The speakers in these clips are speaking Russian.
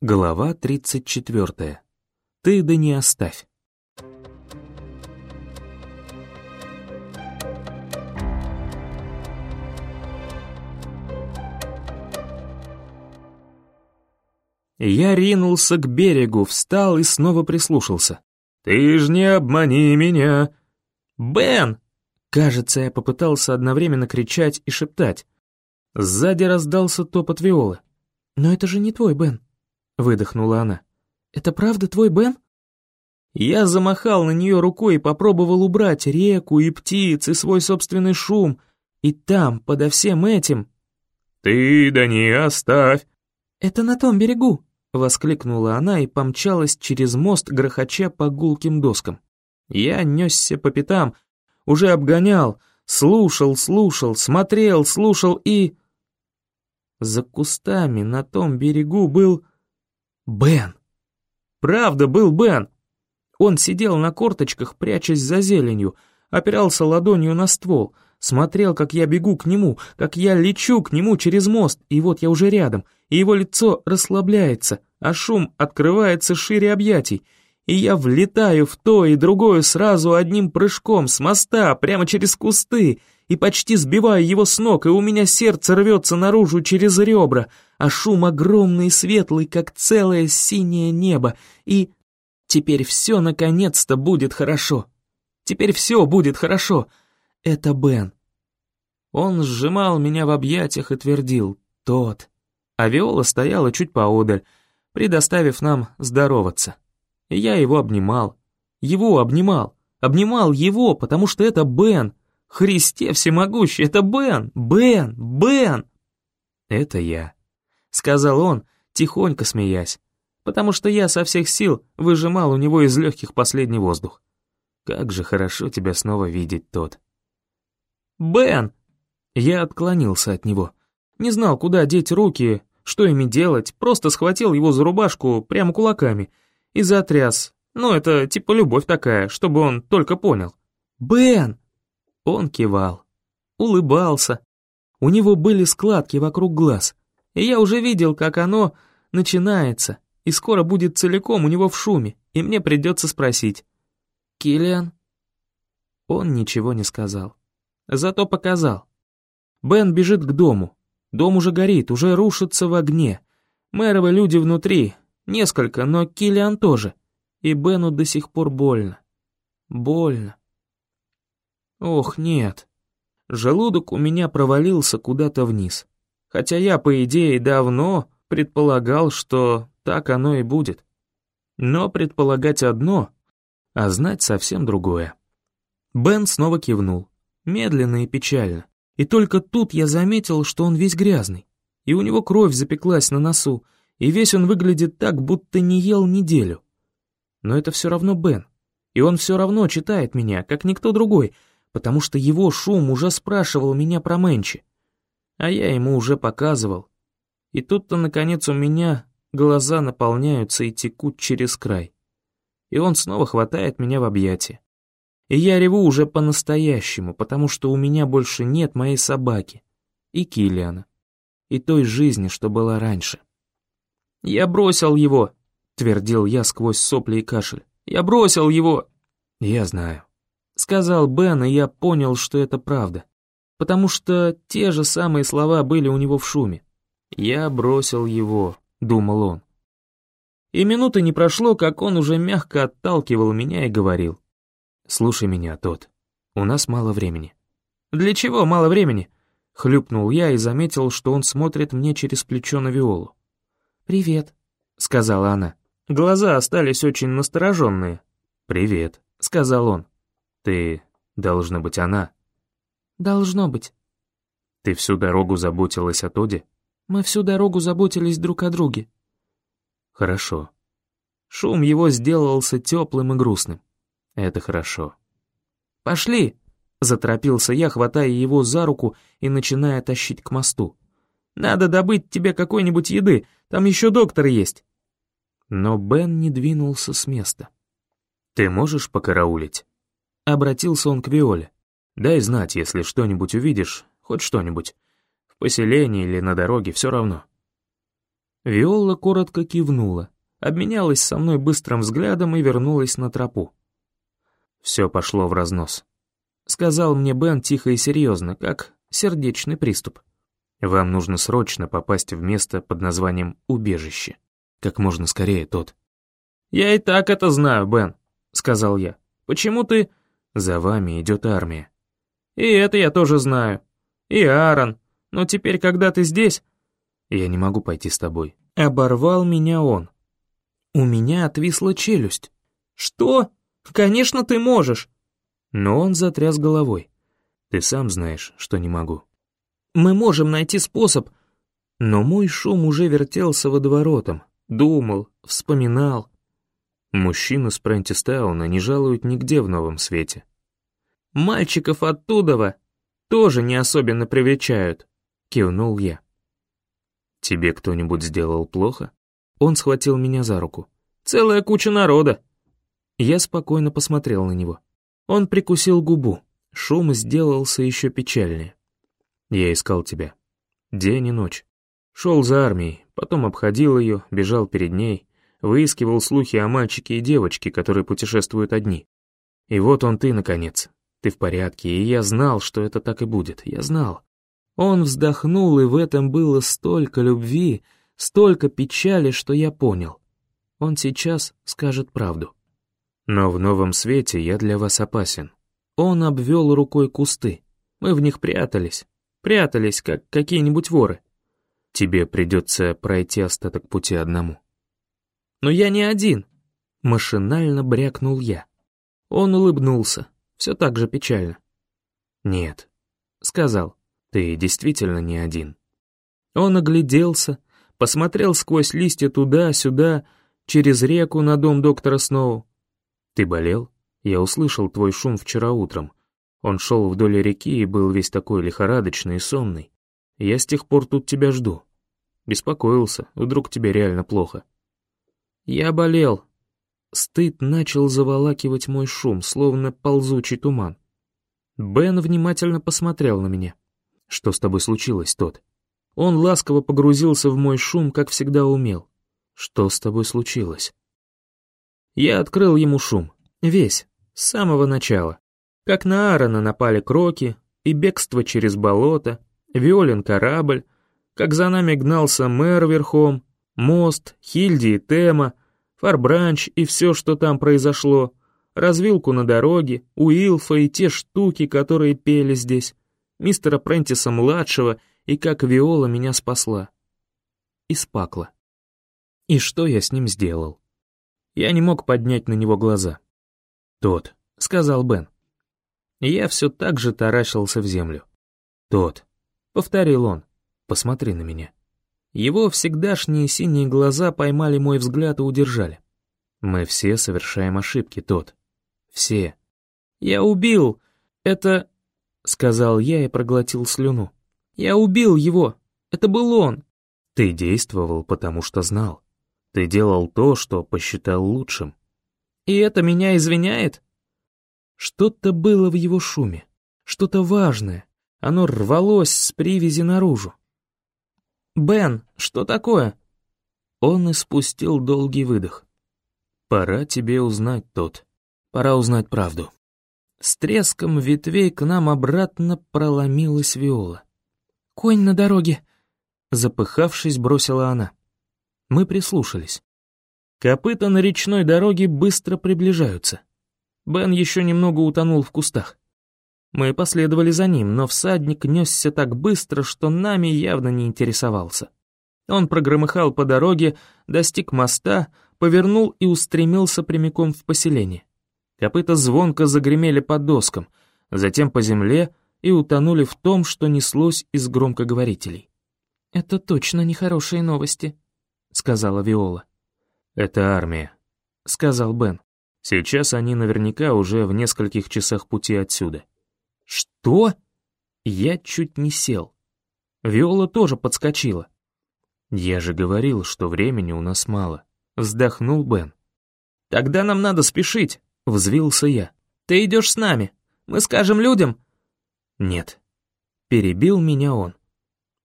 Глава 34. Ты да не оставь. Я ринулся к берегу, встал и снова прислушался. «Ты ж не обмани меня!» «Бен!» Кажется, я попытался одновременно кричать и шептать. Сзади раздался топот Виолы. «Но это же не твой, Бен!» Выдохнула она. «Это правда твой Бен?» Я замахал на нее рукой и попробовал убрать реку и птиц, и свой собственный шум. И там, подо всем этим... «Ты да не оставь!» «Это на том берегу!» — воскликнула она и помчалась через мост, грохоча по гулким доскам. Я несся по пятам, уже обгонял, слушал, слушал, смотрел, слушал и... За кустами на том берегу был... Бен. Правда, был Бен. Он сидел на корточках, прячась за зеленью, опирался ладонью на ствол, смотрел, как я бегу к нему, как я лечу к нему через мост, и вот я уже рядом, и его лицо расслабляется, а шум открывается шире объятий, и я влетаю в то и другое сразу одним прыжком с моста прямо через кусты, и почти сбиваю его с ног, и у меня сердце рвется наружу через ребра, а шум огромный и светлый, как целое синее небо, и теперь все наконец-то будет хорошо. Теперь все будет хорошо. Это Бен. Он сжимал меня в объятиях и твердил «тот». А Виола стояла чуть поодаль, предоставив нам здороваться. И я его обнимал. Его обнимал. Обнимал его, потому что это Бен. Христе всемогущий, это Бен, Бен, Бен. Это я, сказал он, тихонько смеясь, потому что я со всех сил выжимал у него из легких последний воздух. Как же хорошо тебя снова видеть, тот. Бен! Я отклонился от него. Не знал, куда деть руки, что ими делать, просто схватил его за рубашку прямо кулаками и затряс. Ну, это типа любовь такая, чтобы он только понял. «Бен!» Он кивал, улыбался. У него были складки вокруг глаз, и я уже видел, как оно начинается, и скоро будет целиком у него в шуме, и мне придется спросить. «Киллиан?» Он ничего не сказал. Зато показал. Бен бежит к дому. Дом уже горит, уже рушится в огне. Мэровы люди внутри, несколько, но Киллиан тоже. И Бену до сих пор больно. Больно. Ох, нет. Желудок у меня провалился куда-то вниз. Хотя я, по идее, давно предполагал, что так оно и будет. Но предполагать одно, а знать совсем другое. Бен снова кивнул, медленно и печально. И только тут я заметил, что он весь грязный. И у него кровь запеклась на носу, и весь он выглядит так, будто не ел неделю. Но это все равно Бен. И он все равно читает меня, как никто другой, потому что его шум уже спрашивал меня про Мэнчи. А я ему уже показывал. И тут-то, наконец, у меня глаза наполняются и текут через край. И он снова хватает меня в объятия. И я реву уже по-настоящему, потому что у меня больше нет моей собаки. И Киллиана. И той жизни, что была раньше. «Я бросил его», — твердил я сквозь сопли и кашель. «Я бросил его!» «Я знаю», Сказал Бен, и я понял, что это правда. Потому что те же самые слова были у него в шуме. «Я бросил его», — думал он. И минуты не прошло, как он уже мягко отталкивал меня и говорил. «Слушай меня, тот. У нас мало времени». «Для чего мало времени?» — хлюпнул я и заметил, что он смотрит мне через плечо на Виолу. «Привет», — сказала она. Глаза остались очень настороженные. «Привет», — сказал он. Ты, должна быть, она. Должно быть. Ты всю дорогу заботилась о Тоде? Мы всю дорогу заботились друг о друге. Хорошо. Шум его сделался теплым и грустным. Это хорошо. Пошли! Заторопился я, хватая его за руку и начиная тащить к мосту. «Надо добыть тебе какой-нибудь еды, там еще доктор есть». Но Бен не двинулся с места. «Ты можешь покараулить?» Обратился он к Виоле. «Дай знать, если что-нибудь увидишь, хоть что-нибудь. В поселении или на дороге, все равно». Виола коротко кивнула, обменялась со мной быстрым взглядом и вернулась на тропу. Все пошло в разнос. Сказал мне Бен тихо и серьезно, как сердечный приступ. Вам нужно срочно попасть в место под названием «убежище». Как можно скорее, тот. «Я и так это знаю, Бен», — сказал я. «Почему ты...» «За вами идет армия». «И это я тоже знаю. И Аарон. Но теперь, когда ты здесь...» «Я не могу пойти с тобой». Оборвал меня он. У меня отвисла челюсть. «Что? Конечно, ты можешь!» Но он затряс головой. «Ты сам знаешь, что не могу». «Мы можем найти способ...» Но мой шум уже вертелся водоворотом. Думал, вспоминал. Мужчину с Прентистауна не жалуют нигде в новом свете. «Мальчиков оттудова тоже не особенно привечают», — кивнул я. «Тебе кто-нибудь сделал плохо?» Он схватил меня за руку. «Целая куча народа!» Я спокойно посмотрел на него. Он прикусил губу. Шум сделался еще печальнее. «Я искал тебя. День и ночь. Шел за армией, потом обходил ее, бежал перед ней, выискивал слухи о мальчике и девочке, которые путешествуют одни. И вот он ты, наконец. Ты в порядке, и я знал, что это так и будет. Я знал. Он вздохнул, и в этом было столько любви, столько печали, что я понял. Он сейчас скажет правду. Но в новом свете я для вас опасен. Он обвел рукой кусты. Мы в них прятались. Прятались, как какие-нибудь воры. Тебе придется пройти остаток пути одному. Но я не один. Машинально брякнул я. Он улыбнулся, все так же печально. Нет, сказал, ты действительно не один. Он огляделся, посмотрел сквозь листья туда-сюда, через реку на дом доктора Сноу. Ты болел? Я услышал твой шум вчера утром. Он шел вдоль реки и был весь такой лихорадочный и сонный. Я с тех пор тут тебя жду. Беспокоился, вдруг тебе реально плохо. Я болел. Стыд начал заволакивать мой шум, словно ползучий туман. Бен внимательно посмотрел на меня. «Что с тобой случилось, тот?» Он ласково погрузился в мой шум, как всегда умел. «Что с тобой случилось?» Я открыл ему шум. Весь, с самого начала. Как на Аарона напали кроки, и бегство через болото, Виолин корабль, как за нами гнался мэр верхом, мост, Хильди и Тема, Фарбранч и все, что там произошло, развилку на дороге, Уилфа и те штуки, которые пели здесь, мистера Прентиса-младшего и как Виола меня спасла. И спакла. И что я с ним сделал? Я не мог поднять на него глаза. «Тот», — сказал Бен. Я все так же таращился в землю. «Тот», — повторил он, — «посмотри на меня». Его всегдашние синие глаза поймали мой взгляд и удержали. Мы все совершаем ошибки, тот. Все. «Я убил! Это...» — сказал я и проглотил слюну. «Я убил его! Это был он!» Ты действовал, потому что знал. Ты делал то, что посчитал лучшим. И это меня извиняет? Что-то было в его шуме, что-то важное. Оно рвалось с привязи наружу. «Бен, что такое?» Он испустил долгий выдох. «Пора тебе узнать, тот. Пора узнать правду». С треском ветвей к нам обратно проломилась Виола. «Конь на дороге!» Запыхавшись, бросила она. Мы прислушались. Копыта на речной дороге быстро приближаются. Бен еще немного утонул в кустах. Мы последовали за ним, но всадник несся так быстро, что нами явно не интересовался. Он прогромыхал по дороге, достиг моста, повернул и устремился прямиком в поселение. Копыта звонко загремели по доскам, затем по земле и утонули в том, что неслось из громкоговорителей. «Это точно нехорошие новости», — сказала Виола. «Это армия», — сказал Бен. «Сейчас они наверняка уже в нескольких часах пути отсюда. «Что?» Я чуть не сел. Виола тоже подскочила. «Я же говорил, что времени у нас мало», — вздохнул Бен. «Тогда нам надо спешить», — взвился я. «Ты идешь с нами. Мы скажем людям...» «Нет». Перебил меня он.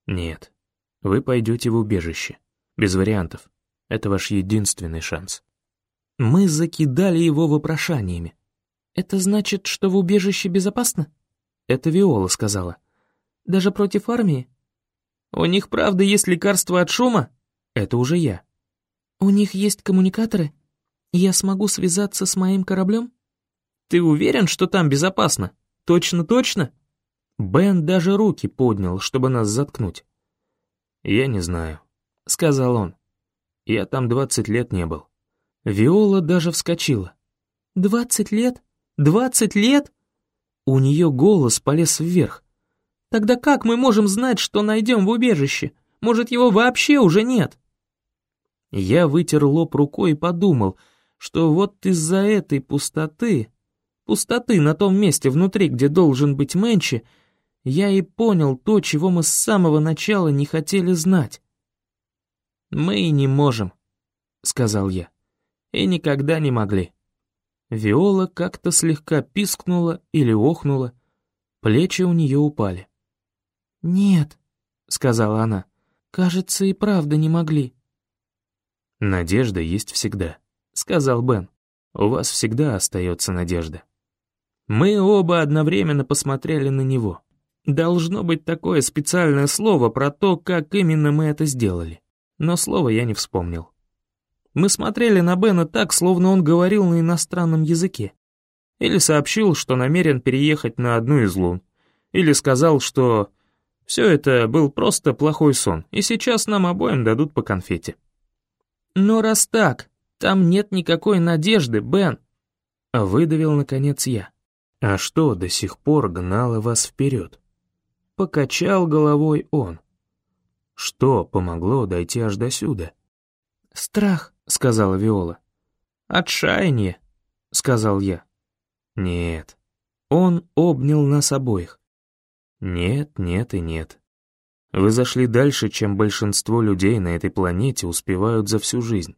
«Нет. Вы пойдете в убежище. Без вариантов. Это ваш единственный шанс. Мы закидали его вопрошаниями. «Это значит, что в убежище безопасно?» Это Виола сказала. «Даже против армии?» «У них правда есть лекарство от шума?» Это уже я. «У них есть коммуникаторы? Я смогу связаться с моим кораблем?» «Ты уверен, что там безопасно? Точно-точно?» Бен даже руки поднял, чтобы нас заткнуть. «Я не знаю», — сказал он. «Я там двадцать лет не был». Виола даже вскочила. «Двадцать лет? Двадцать лет?» У нее голос полез вверх. «Тогда как мы можем знать, что найдем в убежище? Может, его вообще уже нет?» Я вытер лоб рукой и подумал, что вот из-за этой пустоты, пустоты на том месте внутри, где должен быть Мэнчи, я и понял то, чего мы с самого начала не хотели знать. «Мы и не можем», — сказал я, — «и никогда не могли». Виола как-то слегка пискнула или охнула, плечи у нее упали. «Нет», — сказала она, — «кажется, и правда не могли». «Надежда есть всегда», — сказал Бен. «У вас всегда остается надежда». Мы оба одновременно посмотрели на него. Должно быть такое специальное слово про то, как именно мы это сделали. Но слово я не вспомнил. Мы смотрели на Бена так, словно он говорил на иностранном языке. Или сообщил, что намерен переехать на одну из лун. Или сказал, что все это был просто плохой сон, и сейчас нам обоим дадут по конфете. «Но раз так, там нет никакой надежды, Бен», — выдавил наконец я. «А что до сих пор гнало вас вперед?» Покачал головой он. «Что помогло дойти аж до сюда?» «Страх», — сказала Виола. «Отчаяние», — сказал я. «Нет». Он обнял нас обоих. «Нет, нет и нет. Вы зашли дальше, чем большинство людей на этой планете успевают за всю жизнь.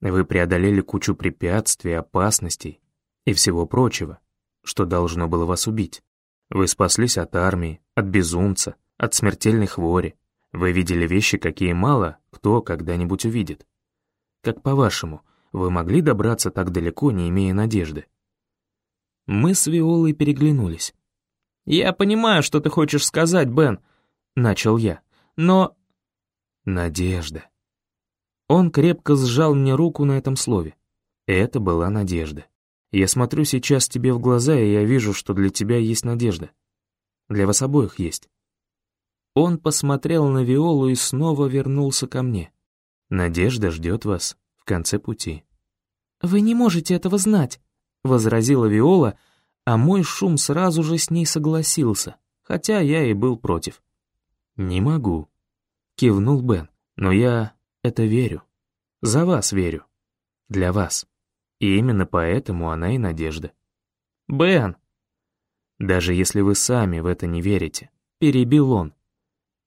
Вы преодолели кучу препятствий, опасностей и всего прочего, что должно было вас убить. Вы спаслись от армии, от безумца, от смертельной хвори. Вы видели вещи, какие мало кто когда-нибудь увидит. Как по-вашему, вы могли добраться так далеко, не имея надежды? Мы с Виолой переглянулись. «Я понимаю, что ты хочешь сказать, Бен», — начал я. «Но...» «Надежда». Он крепко сжал мне руку на этом слове. Это была надежда. Я смотрю сейчас тебе в глаза, и я вижу, что для тебя есть надежда. Для вас обоих есть. Он посмотрел на Виолу и снова вернулся ко мне. Надежда ждет вас в конце пути. «Вы не можете этого знать», — возразила Виола, а мой шум сразу же с ней согласился, хотя я и был против. «Не могу», — кивнул Бен, «но я это верю. За вас верю. Для вас. И именно поэтому она и надежда». «Бен!» «Даже если вы сами в это не верите», — перебил он.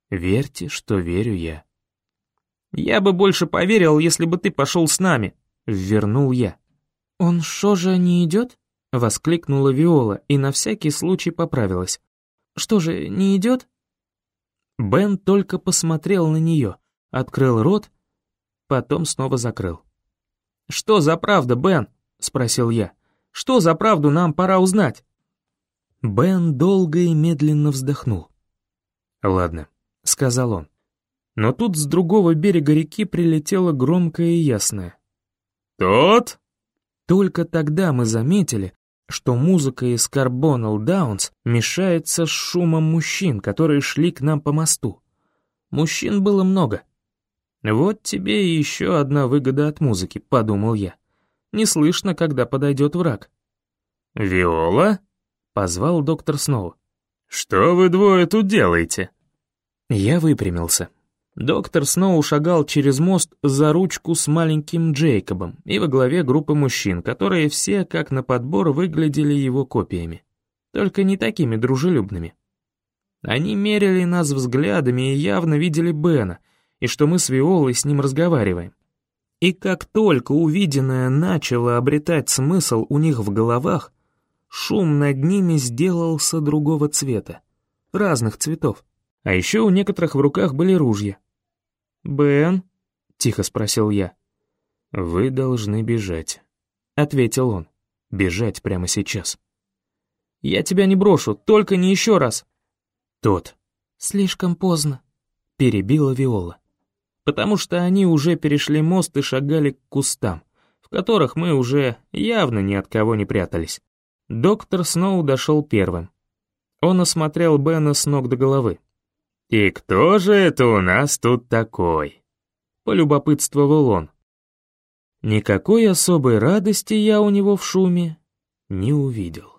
«Верьте, что верю я». «Я бы больше поверил, если бы ты пошел с нами», — вернул я. «Он что же не идет?» — воскликнула Виола и на всякий случай поправилась. «Что же, не идет?» Бен только посмотрел на нее, открыл рот, потом снова закрыл. «Что за правда, Бен?» — спросил я. «Что за правду нам пора узнать?» Бен долго и медленно вздохнул. «Ладно», — сказал он. Но тут с другого берега реки прилетело громкое и ясное. «Тот?» Только тогда мы заметили, что музыка из Carbonal Даунс мешается с шумом мужчин, которые шли к нам по мосту. Мужчин было много. «Вот тебе и еще одна выгода от музыки», — подумал я. Не слышно, когда подойдет враг. «Виола?» — позвал доктор Сноу. «Что вы двое тут делаете?» Я выпрямился. Доктор Сноу шагал через мост за ручку с маленьким Джейкобом и во главе группы мужчин, которые все, как на подбор, выглядели его копиями. Только не такими дружелюбными. Они мерили нас взглядами и явно видели Бена, и что мы с Виолой с ним разговариваем. И как только увиденное начало обретать смысл у них в головах, шум над ними сделался другого цвета, разных цветов. А еще у некоторых в руках были ружья. «Бен», — тихо спросил я. «Вы должны бежать», — ответил он. «Бежать прямо сейчас». «Я тебя не брошу, только не еще раз». «Тот». «Слишком поздно», — перебила Виола. «Потому что они уже перешли мост и шагали к кустам, в которых мы уже явно ни от кого не прятались. Доктор Сноу дошел первым. Он осмотрел Бена с ног до головы. «И кто же это у нас тут такой?» — полюбопытствовал он. Никакой особой радости я у него в шуме не увидел.